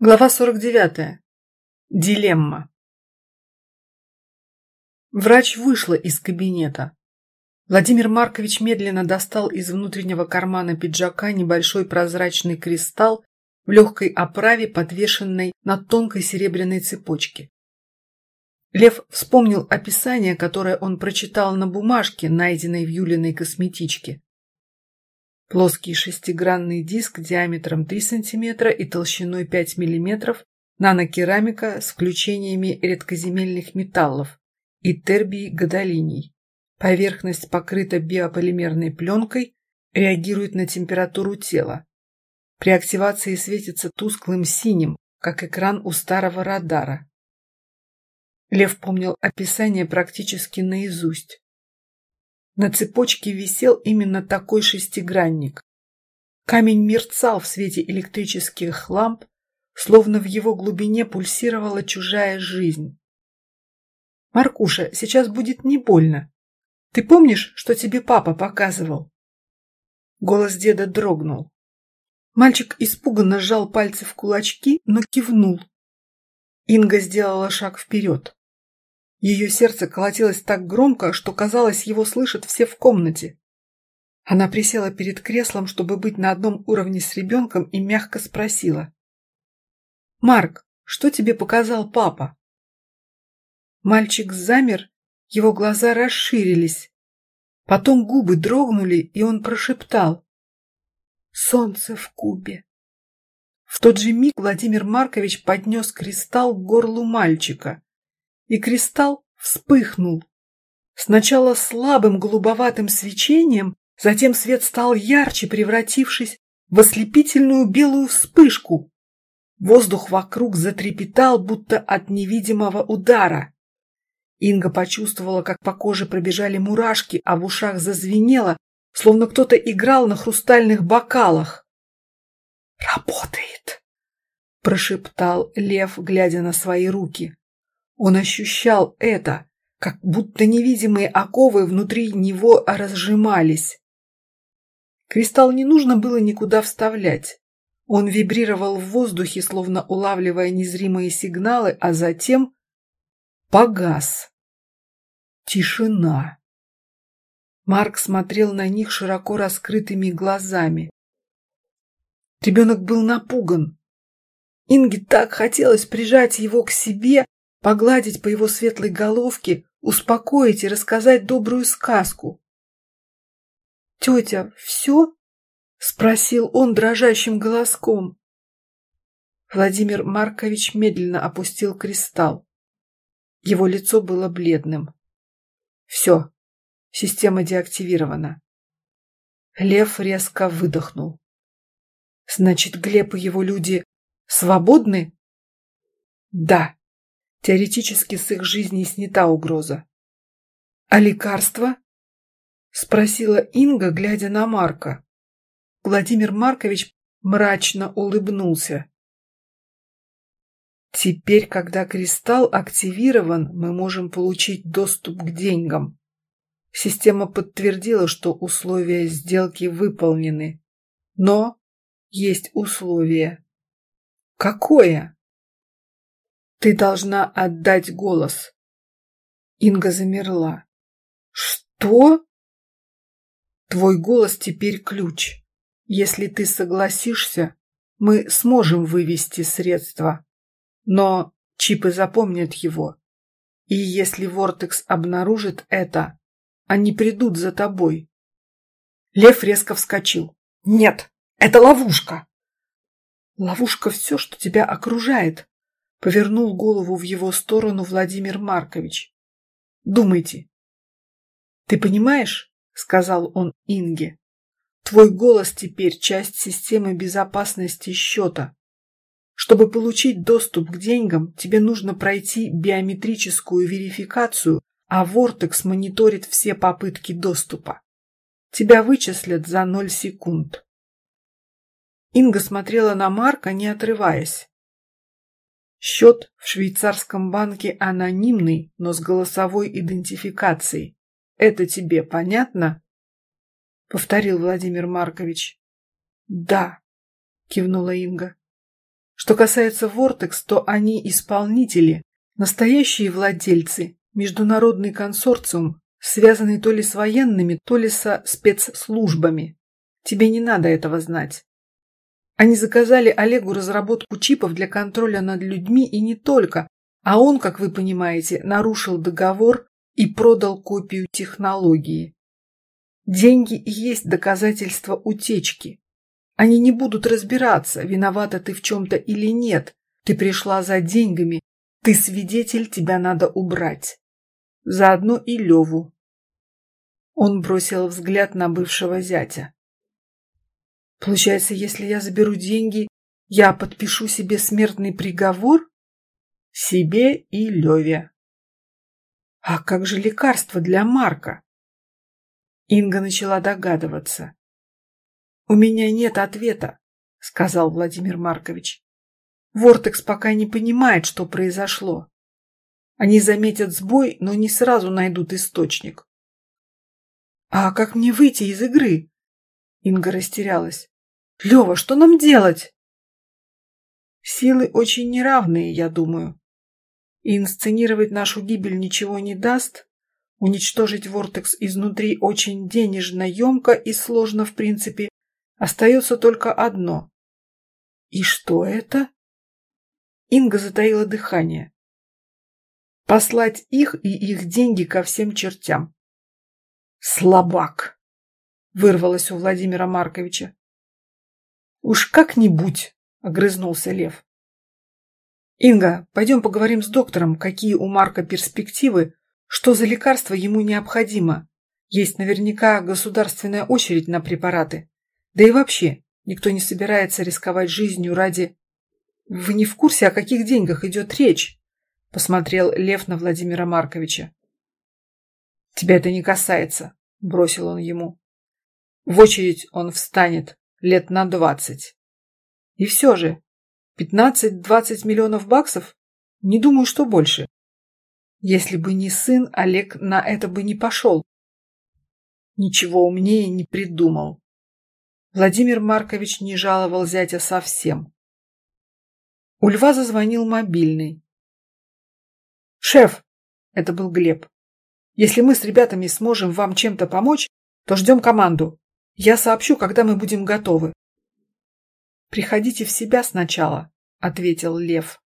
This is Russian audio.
Глава 49. Дилемма. Врач вышла из кабинета. Владимир Маркович медленно достал из внутреннего кармана пиджака небольшой прозрачный кристалл в легкой оправе, подвешенной на тонкой серебряной цепочке. Лев вспомнил описание, которое он прочитал на бумажке, найденной в Юлиной косметичке. Плоский шестигранный диск диаметром 3 см и толщиной 5 мм, нанокерамика с включениями редкоземельных металлов и тербий гадолиний. Поверхность покрыта биополимерной пленкой, реагирует на температуру тела. При активации светится тусклым синим, как экран у старого радара. Лев помнил описание практически наизусть. На цепочке висел именно такой шестигранник. Камень мерцал в свете электрических ламп, словно в его глубине пульсировала чужая жизнь. «Маркуша, сейчас будет не больно. Ты помнишь, что тебе папа показывал?» Голос деда дрогнул. Мальчик испуганно сжал пальцы в кулачки, но кивнул. Инга сделала шаг вперед. Ее сердце колотилось так громко, что, казалось, его слышат все в комнате. Она присела перед креслом, чтобы быть на одном уровне с ребенком, и мягко спросила. «Марк, что тебе показал папа?» Мальчик замер, его глаза расширились. Потом губы дрогнули, и он прошептал. «Солнце в кубе». В тот же миг Владимир Маркович поднес кристалл к горлу мальчика и кристалл вспыхнул. Сначала слабым голубоватым свечением, затем свет стал ярче, превратившись в ослепительную белую вспышку. Воздух вокруг затрепетал, будто от невидимого удара. Инга почувствовала, как по коже пробежали мурашки, а в ушах зазвенело, словно кто-то играл на хрустальных бокалах. «Работает!» – прошептал Лев, глядя на свои руки. Он ощущал это, как будто невидимые оковы внутри него разжимались. Кристалл не нужно было никуда вставлять. Он вибрировал в воздухе, словно улавливая незримые сигналы, а затем погас. Тишина. Марк смотрел на них широко раскрытыми глазами. Ребенок был напуган. Инге так хотелось прижать его к себе, погладить по его светлой головке, успокоить и рассказать добрую сказку. «Тетя, все?» — спросил он дрожащим голоском. Владимир Маркович медленно опустил кристалл. Его лицо было бледным. «Все, система деактивирована». Лев резко выдохнул. «Значит, Глеб и его люди свободны?» «Да», Теоретически с их жизней снята угроза. «А лекарства?» – спросила Инга, глядя на Марка. Владимир Маркович мрачно улыбнулся. Теперь, когда кристалл активирован, мы можем получить доступ к деньгам. Система подтвердила, что условия сделки выполнены. Но есть условие. Какое? Ты должна отдать голос. Инга замерла. Что? Твой голос теперь ключ. Если ты согласишься, мы сможем вывести средства. Но чипы запомнят его. И если Вортекс обнаружит это, они придут за тобой. Лев резко вскочил. Нет, это ловушка. Ловушка все, что тебя окружает. Повернул голову в его сторону Владимир Маркович. «Думайте». «Ты понимаешь?» — сказал он Инге. «Твой голос теперь часть системы безопасности счета. Чтобы получить доступ к деньгам, тебе нужно пройти биометрическую верификацию, а Вортекс мониторит все попытки доступа. Тебя вычислят за ноль секунд». Инга смотрела на Марка, не отрываясь. Счет в швейцарском банке анонимный, но с голосовой идентификацией. Это тебе понятно? Повторил Владимир Маркович. Да, кивнула Инга. Что касается Вортекс, то они исполнители, настоящие владельцы, международный консорциум, связанный то ли с военными, то ли со спецслужбами. Тебе не надо этого знать. Они заказали Олегу разработку чипов для контроля над людьми и не только, а он, как вы понимаете, нарушил договор и продал копию технологии. Деньги есть доказательство утечки. Они не будут разбираться, виновата ты в чем-то или нет. Ты пришла за деньгами, ты свидетель, тебя надо убрать. Заодно и Леву. Он бросил взгляд на бывшего зятя. Получается, если я заберу деньги, я подпишу себе смертный приговор? Себе и Леве. А как же лекарство для Марка? Инга начала догадываться. «У меня нет ответа», — сказал Владимир Маркович. «Вортекс пока не понимает, что произошло. Они заметят сбой, но не сразу найдут источник». «А как мне выйти из игры?» Инга растерялась. «Лева, что нам делать?» «Силы очень неравные, я думаю. И инсценировать нашу гибель ничего не даст, Уничтожить Вортекс изнутри очень денежно, емко и сложно в принципе. Остается только одно. И что это? Инга затаила дыхание. Послать их и их деньги ко всем чертям. Слабак! Вырвалось у Владимира Марковича. Уж как-нибудь, огрызнулся Лев. Инга, пойдем поговорим с доктором, какие у Марка перспективы что за лекарство ему необходимо? Есть наверняка государственная очередь на препараты. Да и вообще, никто не собирается рисковать жизнью ради... Вы не в курсе, о каких деньгах идет речь? Посмотрел Лев на Владимира Марковича. Тебя это не касается, бросил он ему. В очередь он встанет лет на двадцать. И все же, пятнадцать-двадцать миллионов баксов? Не думаю, что больше. Если бы не сын, Олег на это бы не пошел. Ничего умнее не придумал. Владимир Маркович не жаловал зятя совсем. У льва зазвонил мобильный. «Шеф!» — это был Глеб. «Если мы с ребятами сможем вам чем-то помочь, то ждем команду. Я сообщу, когда мы будем готовы». «Приходите в себя сначала», — ответил Лев.